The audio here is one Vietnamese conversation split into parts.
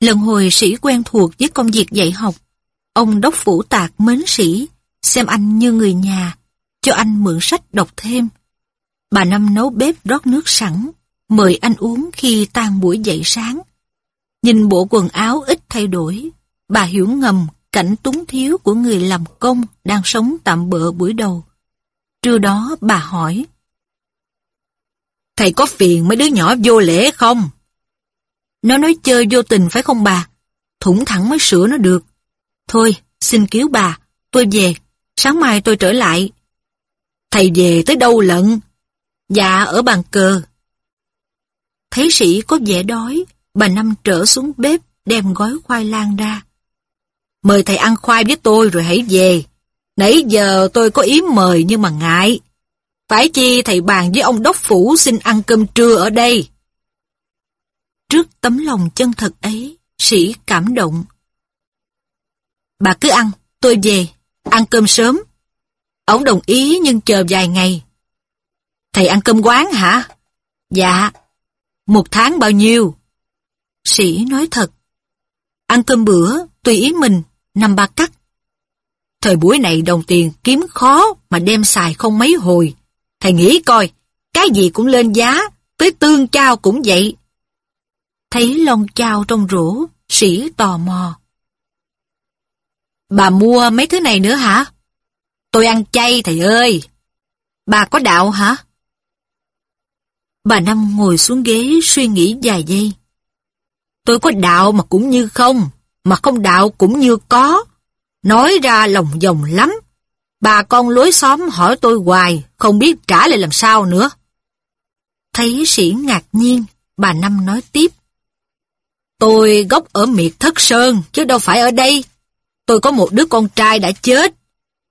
Lần hồi sĩ quen thuộc với công việc dạy học, ông đốc phủ tạc mến sĩ, xem anh như người nhà, cho anh mượn sách đọc thêm. Bà Năm nấu bếp rót nước sẵn, mời anh uống khi tan buổi dậy sáng. Nhìn bộ quần áo ít thay đổi, bà hiểu ngầm cảnh túng thiếu của người làm công đang sống tạm bỡ buổi đầu. Trưa đó bà hỏi. Thầy có phiền mấy đứa nhỏ vô lễ không? Nó nói chơi vô tình phải không bà? Thủng thẳng mới sửa nó được. Thôi, xin cứu bà, tôi về, sáng mai tôi trở lại. Thầy về tới đâu lận? Dạ, ở bàn cờ. Thấy sĩ có vẻ đói, bà Năm trở xuống bếp đem gói khoai lang ra. Mời thầy ăn khoai với tôi rồi hãy về. Nãy giờ tôi có ý mời nhưng mà ngại. Phải chi thầy bàn với ông đốc phủ xin ăn cơm trưa ở đây. Trước tấm lòng chân thật ấy, sĩ cảm động. Bà cứ ăn, tôi về, ăn cơm sớm. Ông đồng ý nhưng chờ vài ngày. Thầy ăn cơm quán hả? Dạ. Một tháng bao nhiêu? Sĩ nói thật. Ăn cơm bữa, tùy ý mình, năm ba cắt. Thời buổi này đồng tiền kiếm khó mà đem xài không mấy hồi. Thầy nghĩ coi, cái gì cũng lên giá, tới tương trao cũng vậy. Thấy lon trao trong rổ, sĩ tò mò. Bà mua mấy thứ này nữa hả? Tôi ăn chay thầy ơi. Bà có đạo hả? Bà Năm ngồi xuống ghế suy nghĩ vài giây. Tôi có đạo mà cũng như không, mà không đạo cũng như có. Nói ra lòng vòng lắm. Bà con lối xóm hỏi tôi hoài, không biết trả lời làm sao nữa. Thấy sĩ ngạc nhiên, bà Năm nói tiếp. Tôi gốc ở miệt thất sơn, chứ đâu phải ở đây. Tôi có một đứa con trai đã chết.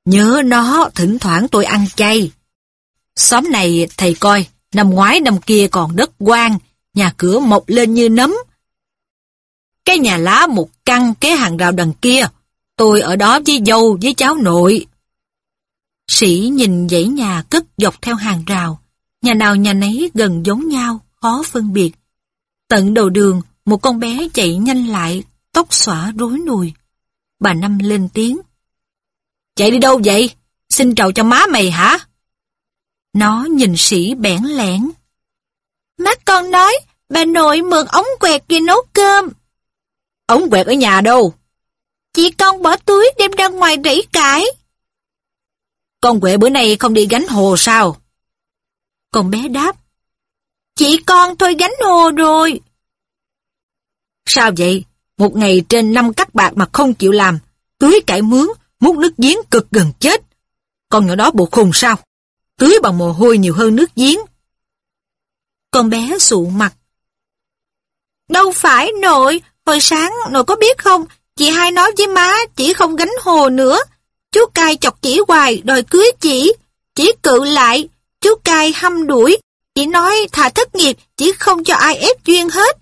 Nhớ nó, thỉnh thoảng tôi ăn chay. Xóm này, thầy coi, năm ngoái năm kia còn đất quang, nhà cửa mọc lên như nấm. Cái nhà lá một căn kế hàng rào đằng kia, tôi ở đó với dâu với cháu nội. Sĩ nhìn dãy nhà cất dọc theo hàng rào, nhà nào nhà nấy gần giống nhau, khó phân biệt. Tận đầu đường, một con bé chạy nhanh lại, tóc xõa rối nùi. Bà Năm lên tiếng. Chạy đi đâu vậy? Xin chào cho má mày hả? Nó nhìn sĩ bẽn lẽn. Má con nói, bà nội mượn ống quẹt về nấu cơm. Ống quẹt ở nhà đâu? Chị con bỏ túi đem ra ngoài rẫy cải. Con quẹ bữa nay không đi gánh hồ sao? Con bé đáp. Chị con thôi gánh hồ rồi. Sao vậy? Một ngày trên năm cắt bạc mà không chịu làm, tưới cải mướn, múc nước giếng cực gần chết. Con nhỏ đó bộ khùng sao? Tưới bằng mồ hôi nhiều hơn nước giếng. Con bé sụ mặt. Đâu phải nội, hồi sáng nội có biết không, chị hai nói với má chỉ không gánh hồ nữa. Chú cai chọc chỉ hoài đòi cưới chỉ, chỉ cự lại, chú cai hăm đuổi, chỉ nói thà thất nghiệp chỉ không cho ai ép duyên hết.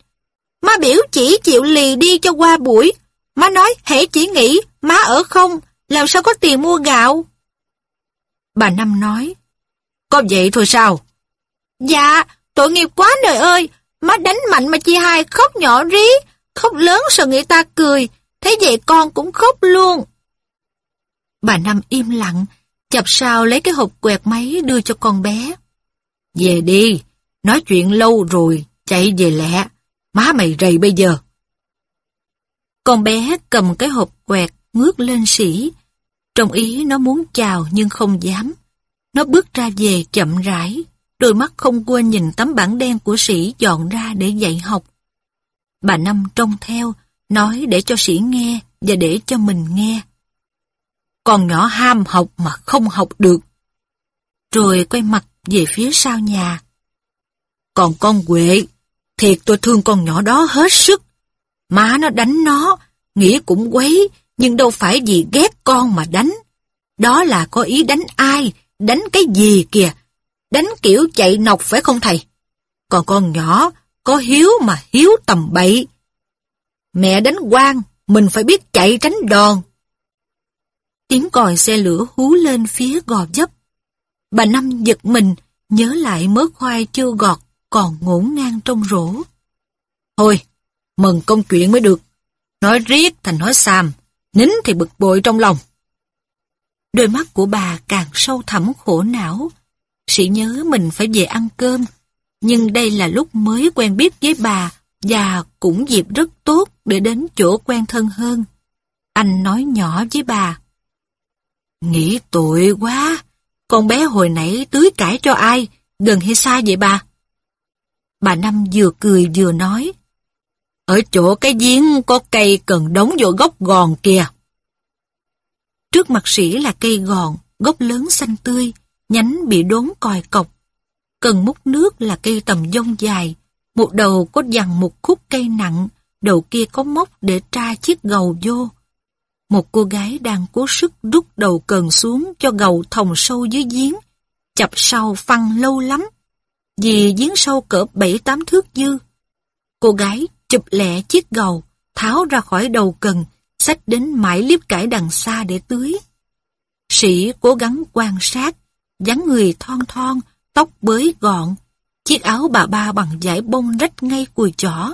Má biểu chỉ chịu lì đi cho qua buổi. Má nói hễ chỉ nghĩ má ở không, làm sao có tiền mua gạo. Bà Năm nói. Có vậy thôi sao? Dạ, tội nghiệp quá đời ơi. Má đánh mạnh mà chị hai khóc nhỏ rí, khóc lớn sợ người ta cười. Thế vậy con cũng khóc luôn. Bà Năm im lặng, chập sao lấy cái hộp quẹt máy đưa cho con bé. Về đi, nói chuyện lâu rồi, chạy về lẹ. Má mày rầy bây giờ. Con bé cầm cái hộp quẹt ngước lên sĩ. Trong ý nó muốn chào nhưng không dám. Nó bước ra về chậm rãi, đôi mắt không quên nhìn tấm bảng đen của sĩ dọn ra để dạy học. Bà Năm trông theo, nói để cho sĩ nghe và để cho mình nghe. Con nhỏ ham học mà không học được. Rồi quay mặt về phía sau nhà. Còn con Huệ, thiệt tôi thương con nhỏ đó hết sức. Má nó đánh nó, nghĩ cũng quấy, nhưng đâu phải vì ghét con mà đánh. Đó là có ý đánh ai, đánh cái gì kìa. Đánh kiểu chạy nọc phải không thầy? Còn con nhỏ, có hiếu mà hiếu tầm bậy. Mẹ đánh quan, mình phải biết chạy tránh đòn. Tiếng còi xe lửa hú lên phía gò dấp. Bà Năm giật mình, nhớ lại mớ khoai chưa gọt, còn ngổn ngang trong rổ. Thôi, mừng công chuyện mới được, Nói riết thành nói xàm, nín thì bực bội trong lòng. Đôi mắt của bà càng sâu thẳm khổ não. Sĩ nhớ mình phải về ăn cơm, nhưng đây là lúc mới quen biết với bà và cũng dịp rất tốt để đến chỗ quen thân hơn. Anh nói nhỏ với bà. Nghĩ tội quá, con bé hồi nãy tưới cải cho ai, gần hay xa vậy bà? Bà Năm vừa cười vừa nói. Ở chỗ cái giếng có cây cần đóng vô gốc gòn kìa. Trước mặt sĩ là cây gòn, gốc lớn xanh tươi, nhánh bị đốn còi cọc. Cần múc nước là cây tầm dông dài, một đầu có dằn một khúc cây nặng, đầu kia có móc để tra chiếc gầu vô. Một cô gái đang cố sức rút đầu cần xuống cho gầu thòng sâu dưới giếng, chập sau phăng lâu lắm, vì giếng sâu cỡ bảy tám thước dư. Cô gái chụp lẹ chiếc gầu, tháo ra khỏi đầu cần, xách đến mãi liếp cải đằng xa để tưới. Sĩ cố gắng quan sát, dáng người thon thon, tóc bới gọn, chiếc áo bà ba bằng dải bông rách ngay cùi chỏ.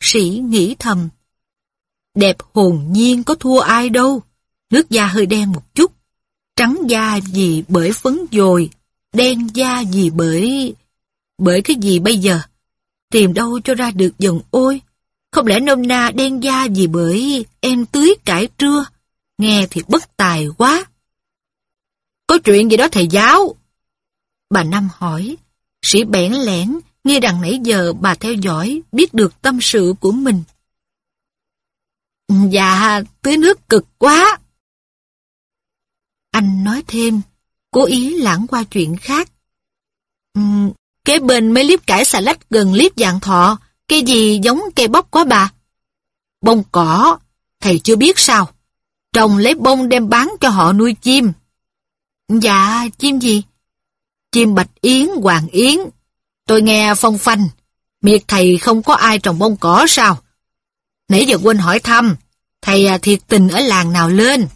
Sĩ nghĩ thầm, đẹp hồn nhiên có thua ai đâu, nước da hơi đen một chút, trắng da vì bởi phấn dồi, đen da vì bởi... bởi cái gì bây giờ? Tìm đâu cho ra được dần ôi? Không lẽ nôm na đen da vì bởi em tưới cải trưa? Nghe thì bất tài quá. Có chuyện gì đó thầy giáo? Bà Năm hỏi. Sĩ bẽn lẽn, nghe rằng nãy giờ bà theo dõi, biết được tâm sự của mình. Dạ, tưới nước cực quá. Anh nói thêm, cố ý lãng qua chuyện khác. Uhm, kế bên mấy liếp cải xà lách gần liếp dạng thọ, cây gì giống cây bắp quá bà? Bông cỏ, thầy chưa biết sao. Trồng lấy bông đem bán cho họ nuôi chim. Dạ, chim gì? Chim bạch yến, hoàng yến. Tôi nghe phong phanh, miệt thầy không có ai trồng bông cỏ sao? Nãy giờ quên hỏi thăm, thầy à, thiệt tình ở làng nào lên?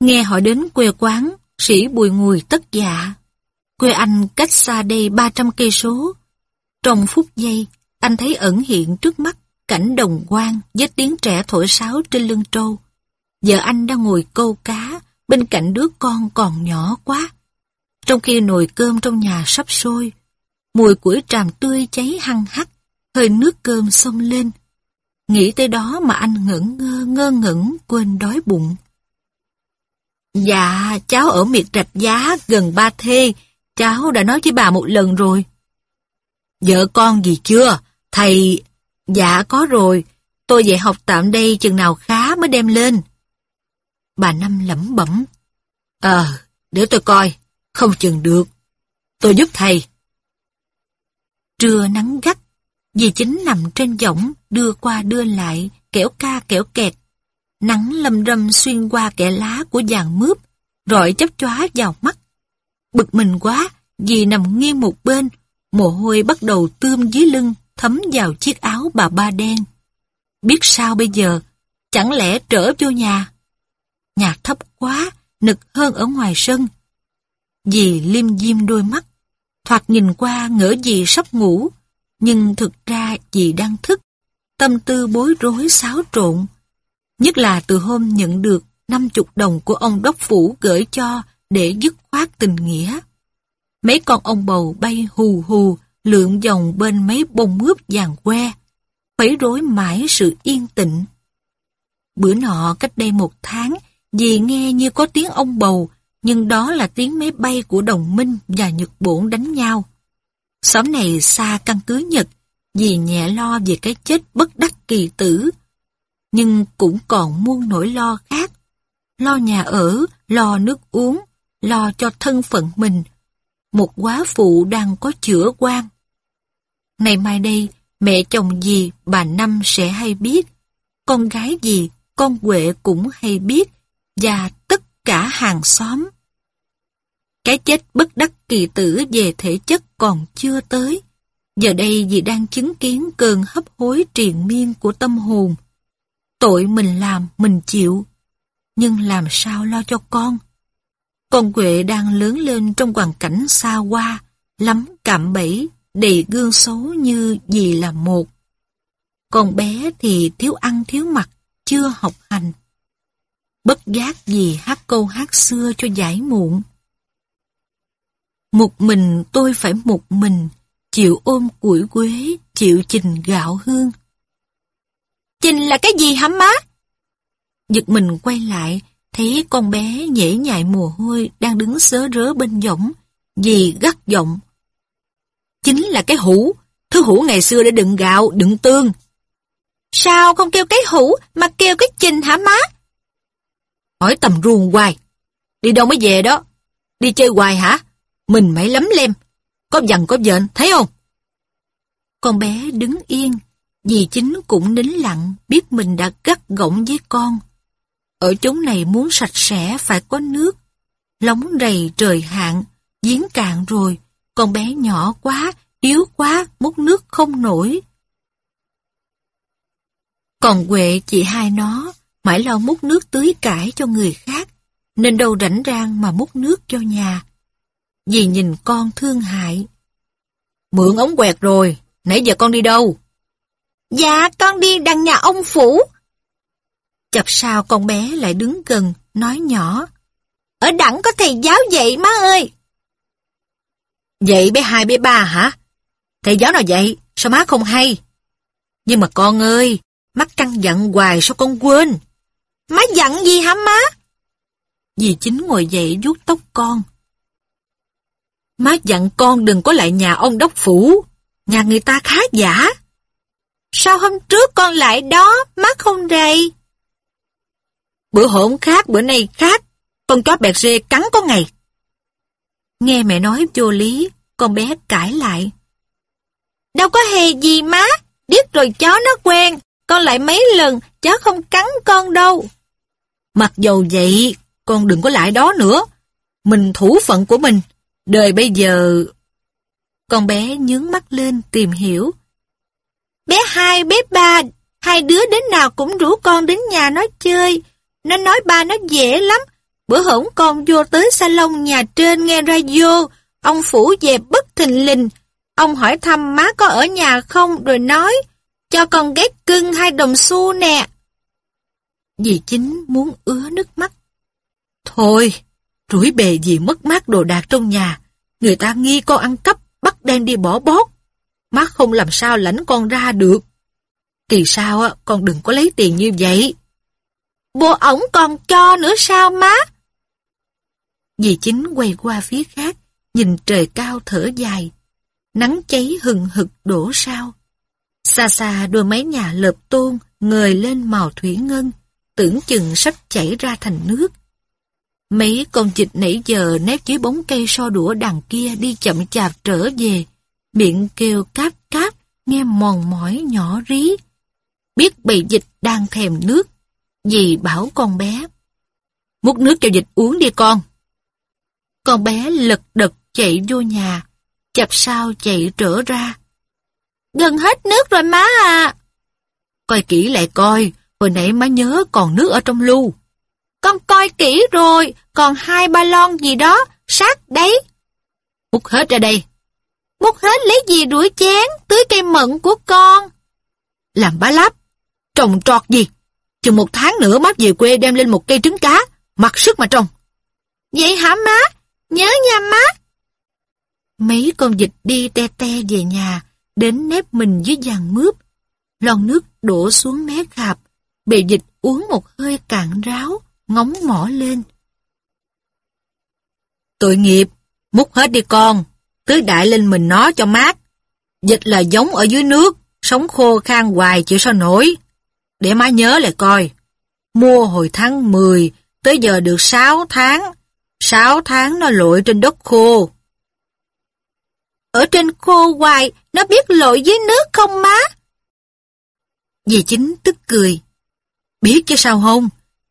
Nghe hỏi đến quê quán, sĩ bùi ngùi tất dạ. Quê anh cách xa đây 300 cây số. Trong phút giây, anh thấy ẩn hiện trước mắt cảnh đồng quang với tiếng trẻ thổi sáo trên lưng trâu. Giờ anh đang ngồi câu cá bên cạnh đứa con còn nhỏ quá. Trong khi nồi cơm trong nhà sắp sôi, mùi củi tràm tươi cháy hăng hắc, hơi nước cơm xông lên. Nghĩ tới đó mà anh ngẩn ngơ ngơ ngẩn quên đói bụng. Dạ, cháu ở miệt rạch giá gần ba thê, cháu đã nói với bà một lần rồi. Vợ con gì chưa? Thầy... Dạ có rồi, tôi dạy học tạm đây chừng nào khá mới đem lên. Bà Năm lẩm bẩm. Ờ, để tôi coi, không chừng được. Tôi giúp thầy. Trưa nắng gắt, dì chính nằm trên võng đưa qua đưa lại, kẻo ca kẻo kẹt. Nắng lâm râm xuyên qua kẽ lá của vàng mướp, rọi chấp chóa vào mắt. Bực mình quá, vì nằm nghiêng một bên, mồ hôi bắt đầu tươm dưới lưng, thấm vào chiếc áo bà ba đen. Biết sao bây giờ, chẳng lẽ trở vô nhà? Nhà thấp quá, nực hơn ở ngoài sân. Dì liêm diêm đôi mắt, thoạt nhìn qua ngỡ dì sắp ngủ, nhưng thực ra dì đang thức, tâm tư bối rối xáo trộn. Nhất là từ hôm nhận được 50 đồng của ông đốc phủ gửi cho để dứt khoát tình nghĩa. Mấy con ông bầu bay hù hù, lượn vòng bên mấy bông mướp vàng que, khuấy rối mãi sự yên tĩnh. Bữa nọ cách đây một tháng, dì nghe như có tiếng ông bầu, nhưng đó là tiếng máy bay của đồng minh và Nhật Bổn đánh nhau. Xóm này xa căn cứ Nhật, dì nhẹ lo về cái chết bất đắc kỳ tử. Nhưng cũng còn muôn nỗi lo khác. Lo nhà ở, lo nước uống, lo cho thân phận mình. Một quá phụ đang có chữa quan. Ngày mai đây, mẹ chồng gì bà Năm sẽ hay biết. Con gái gì, con Huệ cũng hay biết. Và tất cả hàng xóm. Cái chết bất đắc kỳ tử về thể chất còn chưa tới. Giờ đây dì đang chứng kiến cơn hấp hối triền miên của tâm hồn. Tội mình làm, mình chịu. Nhưng làm sao lo cho con? Con Huệ đang lớn lên trong hoàn cảnh xa hoa, lắm cạm bẫy, đầy gương xấu như gì là một. Con bé thì thiếu ăn thiếu mặc, chưa học hành. Bất giác gì hát câu hát xưa cho giải muộn. Một mình tôi phải một mình, chịu ôm củi quế, chịu trình gạo hương. Chình là cái gì hả má? Giật mình quay lại, thấy con bé nhễ nhại mồ hôi đang đứng sớ rớ bên võng, dì gắt giọng. Chính là cái hũ, thứ hũ ngày xưa để đựng gạo, đựng tương. Sao không kêu cái hũ mà kêu cái chình hả má? Hỏi tầm ruồng hoài. Đi đâu mới về đó? Đi chơi hoài hả? Mình mày lắm lem. Có dằn có dện, thấy không? Con bé đứng yên, dì chính cũng nín lặng, biết mình đã gắt gỏng với con. Ở chốn này muốn sạch sẽ phải có nước. Lóng đầy trời hạn, giếng cạn rồi, con bé nhỏ quá, yếu quá, múc nước không nổi. Còn Huệ chị hai nó, mãi lo múc nước tưới cải cho người khác, nên đâu rảnh rang mà múc nước cho nhà. Dì nhìn con thương hại. Mượn ống quẹt rồi, nãy giờ con đi đâu? Dạ, con đi đằng nhà ông Phủ. Chập sao con bé lại đứng gần, nói nhỏ. Ở đẳng có thầy giáo dạy má ơi. Dạy bé hai bé ba hả? Thầy giáo nào dạy? Sao má không hay? Nhưng mà con ơi, mắt căng dặn hoài sao con quên? Má dặn gì hả má? Dì chính ngồi dậy vuốt tóc con. Má dặn con đừng có lại nhà ông đốc phủ. Nhà người ta khá giả. Sao hôm trước con lại đó, mắt không rầy? Bữa hổn khác, bữa nay khác. Con chó bẹt rê cắn có ngày. Nghe mẹ nói vô lý, con bé cãi lại. Đâu có hề gì má, biết rồi chó nó quen, con lại mấy lần, chó không cắn con đâu. Mặc dầu vậy, con đừng có lại đó nữa. Mình thủ phận của mình, đời bây giờ... Con bé nhướng mắt lên tìm hiểu. Bé hai, bé ba, hai đứa đến nào cũng rủ con đến nhà nó chơi. Nó nói ba nó dễ lắm. Bữa hổn con vô tới salon nhà trên nghe radio, ông Phủ về bất thình lình. Ông hỏi thăm má có ở nhà không rồi nói, cho con ghét cưng hai đồng xu nè. Dì chính muốn ứa nước mắt. Thôi, rủi bề gì mất mát đồ đạc trong nhà. Người ta nghi con ăn cắp, bắt đem đi bỏ bót mắt không làm sao lãnh con ra được. Kỳ sao á, con đừng có lấy tiền như vậy. bố ổng còn cho nữa sao má? Dì chính quay qua phía khác, nhìn trời cao thở dài. Nắng cháy hừng hực đổ sao. Xa xa đôi mái nhà lợp tôn ngời lên màu thủy ngân, tưởng chừng sắp chảy ra thành nước. Mấy con vịt nãy giờ nép dưới bóng cây so đũa đằng kia đi chậm chạp trở về, miệng kêu cáp cáp, nghe mòn mỏi nhỏ rí. Biết bầy dịch đang thèm nước, dì bảo con bé. Múc nước cho dịch uống đi con. Con bé lật đật chạy vô nhà, chập sao chạy trở ra. Gần hết nước rồi má à. Coi kỹ lại coi, hồi nãy má nhớ còn nước ở trong lu. Con coi kỹ rồi, còn hai ba lon gì đó, sát đấy. Múc hết ra đây. Múc hết lấy gì rủi chén, tưới cây mận của con. Làm bá láp, trồng trọt gì. Chừng một tháng nữa má về quê đem lên một cây trứng cá, mặc sức mà trồng. Vậy hả má? Nhớ nha má. Mấy con vịt đi te te về nhà, đến nếp mình dưới giàn mướp. Lon nước đổ xuống mé khạp, bề dịch uống một hơi cạn ráo, ngóng mỏ lên. Tội nghiệp, múc hết đi con, tưới đại lên mình nó cho mát. Dịch là giống ở dưới nước, sống khô khan hoài chịu sao nổi. Để má nhớ lại coi, mua hồi tháng 10, tới giờ được 6 tháng, 6 tháng nó lội trên đất khô. Ở trên khô hoài, nó biết lội dưới nước không má? Dì chính tức cười. Biết chứ sao không?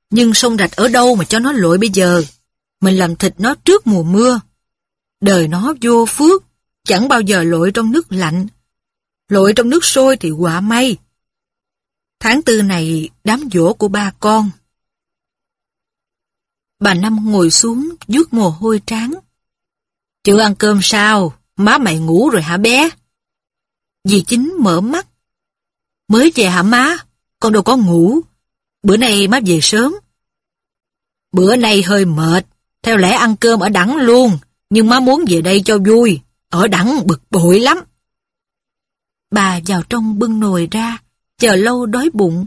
Nhưng sông rạch ở đâu mà cho nó lội bây giờ? Mình làm thịt nó trước mùa mưa. Đời nó vô phước, chẳng bao giờ lội trong nước lạnh. Lội trong nước sôi thì quả may. Tháng tư này đám dỗ của ba con. Bà Năm ngồi xuống, vuốt mồ hôi trán. Chưa ăn cơm sao? Má mày ngủ rồi hả bé? Dì chính mở mắt. Mới về hả má? Con đâu có ngủ. Bữa nay má về sớm. Bữa nay hơi mệt. Theo lẽ ăn cơm ở đẳng luôn. Nhưng má muốn về đây cho vui. Ở đẳng bực bội lắm. Bà vào trong bưng nồi ra. Chờ lâu đói bụng.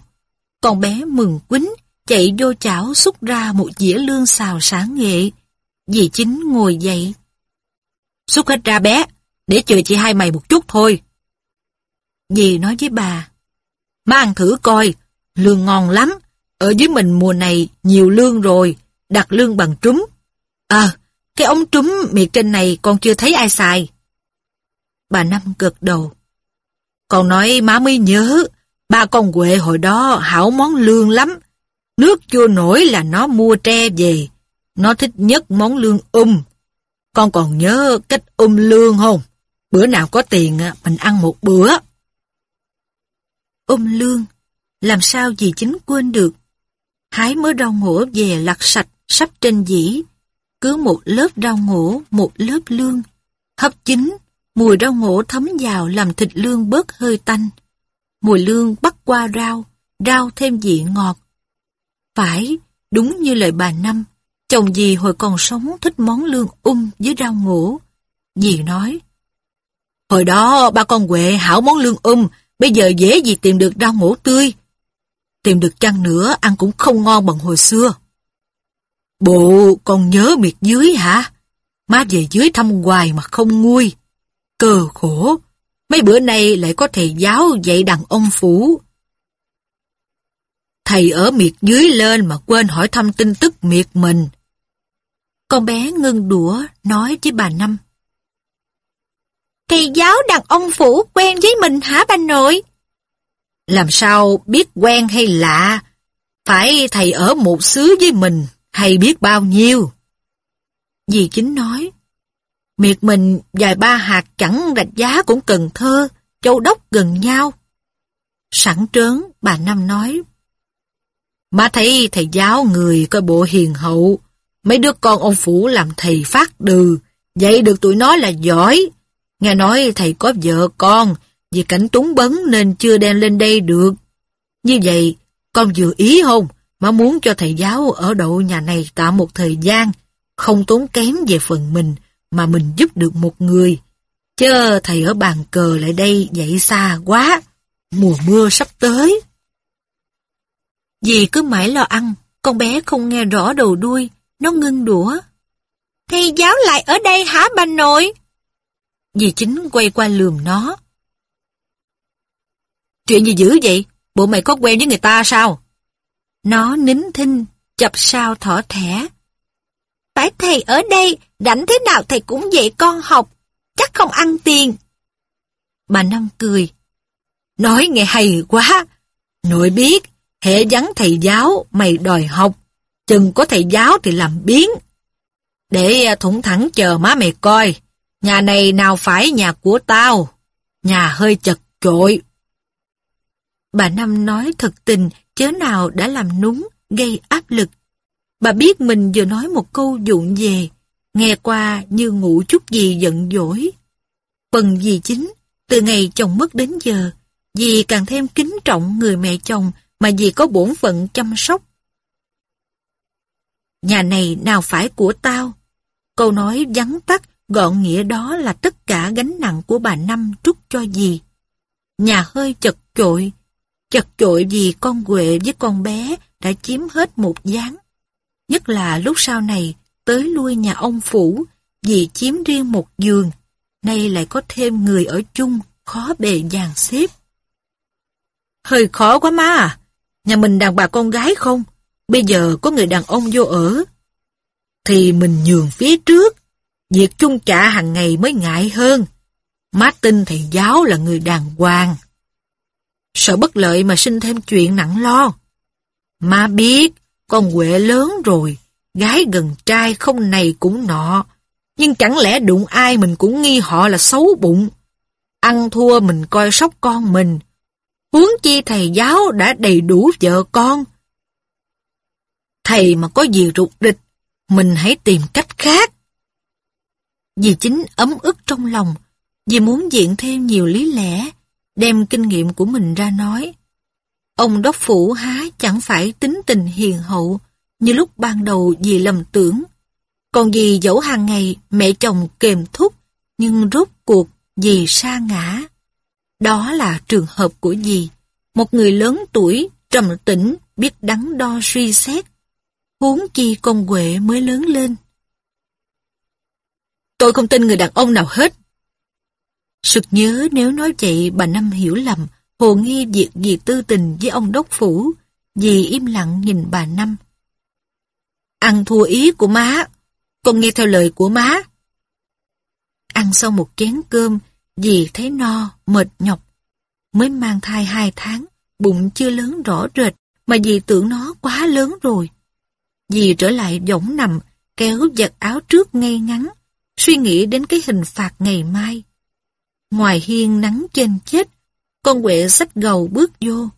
Con bé mừng quýnh chạy vô chảo xúc ra một dĩa lương xào sáng nghệ. Dì chính ngồi dậy. Xúc hết ra bé, để chờ chị hai mày một chút thôi. Dì nói với bà. Má ăn thử coi, lương ngon lắm. Ở dưới mình mùa này nhiều lương rồi, đặt lương bằng trúng. À, cái ống trúng miệt trên này con chưa thấy ai xài. Bà Năm gật đầu. Con nói má mới nhớ, ba con Huệ hồi đó hảo món lương lắm. Nước chua nổi là nó mua tre về. Nó thích nhất món lương um. Con còn nhớ cách um lương không? Bữa nào có tiền mình ăn một bữa. Um lương, làm sao dì chính quên được. Hái mớ rau ngổ về lặt sạch, sắp trên dĩ. Cứ một lớp rau ngổ, một lớp lương. Hấp chín, mùi rau ngổ thấm vào làm thịt lương bớt hơi tanh. Mùi lương bắt qua rau, rau thêm vị ngọt. Phải, đúng như lời bà Năm, chồng dì hồi còn sống thích món lương um với rau ngổ. Dì nói, Hồi đó ba con Huệ hảo món lương um, bây giờ dễ gì tìm được rau ngổ tươi. Tìm được chăng nữa ăn cũng không ngon bằng hồi xưa. Bộ còn nhớ miệt dưới hả? Má về dưới thăm hoài mà không nguôi. Cờ khổ, mấy bữa nay lại có thầy giáo dạy đàn ông phủ. Thầy ở miệt dưới lên mà quên hỏi thăm tin tức miệt mình. Con bé ngưng đũa nói với bà Năm. Thầy giáo đàn ông phủ quen với mình hả bà nội? Làm sao biết quen hay lạ? Phải thầy ở một xứ với mình hay biết bao nhiêu? Dì chính nói. Miệt mình vài ba hạt chẳng rạch giá cũng Cần Thơ, Châu Đốc gần nhau. Sẵn trớn, bà Năm nói. Má thấy thầy giáo người coi bộ hiền hậu, mấy đứa con ông Phủ làm thầy phát đừ, dạy được tụi nó là giỏi. Nghe nói thầy có vợ con, vì cảnh túng bấn nên chưa đem lên đây được. Như vậy, con vừa ý không? Má muốn cho thầy giáo ở đậu nhà này tạm một thời gian, không tốn kém về phần mình, mà mình giúp được một người. Chớ thầy ở bàn cờ lại đây dậy xa quá, mùa mưa sắp tới. Dì cứ mãi lo ăn, con bé không nghe rõ đầu đuôi, nó ngưng đũa. Thầy giáo lại ở đây hả bà nội? Dì chính quay qua lườm nó. Chuyện gì dữ vậy? Bộ mày có quen với người ta sao? Nó nín thinh, chập sao thỏ thẻ. Phải thầy ở đây, rảnh thế nào thầy cũng dạy con học, chắc không ăn tiền. Bà Năm cười. Nói nghe hay quá. Nội biết, hệ vắng thầy giáo, mày đòi học. Chừng có thầy giáo thì làm biến. Để à, thủng thẳng chờ má mày coi. Nhà này nào phải nhà của tao. Nhà hơi chật chội. Bà Năm nói thật tình, chớ nào đã làm núng, gây áp lực. Bà biết mình vừa nói một câu dụn về, nghe qua như ngủ chút gì giận dỗi. Phần gì chính, từ ngày chồng mất đến giờ, dì càng thêm kính trọng người mẹ chồng mà dì có bổn phận chăm sóc. Nhà này nào phải của tao? Câu nói vắn tắt, gọn nghĩa đó là tất cả gánh nặng của bà Năm trút cho dì. Nhà hơi chật chội, chật chội vì con quệ với con bé đã chiếm hết một gián. Nhất là lúc sau này, tới lui nhà ông Phủ, vì chiếm riêng một giường, nay lại có thêm người ở chung, khó bề dàn xếp. Hơi khó quá má à, nhà mình đàn bà con gái không? Bây giờ có người đàn ông vô ở. Thì mình nhường phía trước, việc chung trả hàng ngày mới ngại hơn. Má tin thầy giáo là người đàng hoàng. Sợ bất lợi mà sinh thêm chuyện nặng lo. Má biết, con Huệ lớn rồi, gái gần trai không này cũng nọ. Nhưng chẳng lẽ đụng ai mình cũng nghi họ là xấu bụng. Ăn thua mình coi sóc con mình. Huống chi thầy giáo đã đầy đủ vợ con. Thầy mà có gì rụt địch, mình hãy tìm cách khác. Dì chính ấm ức trong lòng, dì muốn diện thêm nhiều lý lẽ, đem kinh nghiệm của mình ra nói. Ông đốc phủ há chẳng phải tính tình hiền hậu như lúc ban đầu dì lầm tưởng. Còn dì dẫu hàng ngày mẹ chồng kềm thúc nhưng rốt cuộc dì sa ngã. Đó là trường hợp của dì, một người lớn tuổi, trầm tĩnh, biết đắn đo suy xét. Huống chi con Huệ mới lớn lên. Tôi không tin người đàn ông nào hết. Sực nhớ nếu nói vậy bà Năm hiểu lầm, hồ nghi việc gì tư tình với ông đốc phủ, dì im lặng nhìn bà Năm. Ăn thua ý của má, con nghe theo lời của má. Ăn xong một chén cơm, dì thấy no, mệt nhọc. Mới mang thai hai tháng, bụng chưa lớn rõ rệt, mà dì tưởng nó quá lớn rồi. Dì trở lại võng nằm, kéo giật áo trước ngay ngắn, suy nghĩ đến cái hình phạt ngày mai. Ngoài hiên nắng trên chết, con quệ xách gầu bước vô.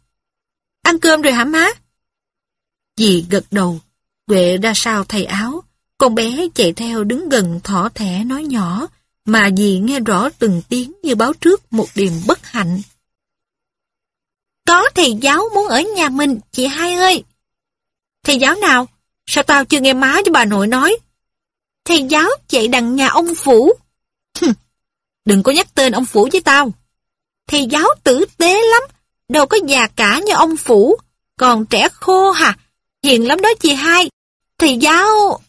Ăn cơm rồi hả má? Dì gật đầu, quệ ra sao thay áo, con bé chạy theo đứng gần thỏ thẻ nói nhỏ, mà dì nghe rõ từng tiếng như báo trước một điểm bất hạnh. Có thầy giáo muốn ở nhà mình, chị hai ơi. Thầy giáo nào? Sao tao chưa nghe má cho bà nội nói? Thầy giáo chạy đằng nhà ông Phủ. Đừng có nhắc tên ông Phủ với tao. Thầy giáo tử tế lắm, đâu có già cả như ông Phủ, còn trẻ khô hả? Hiền lắm đó chị hai. Thầy giáo...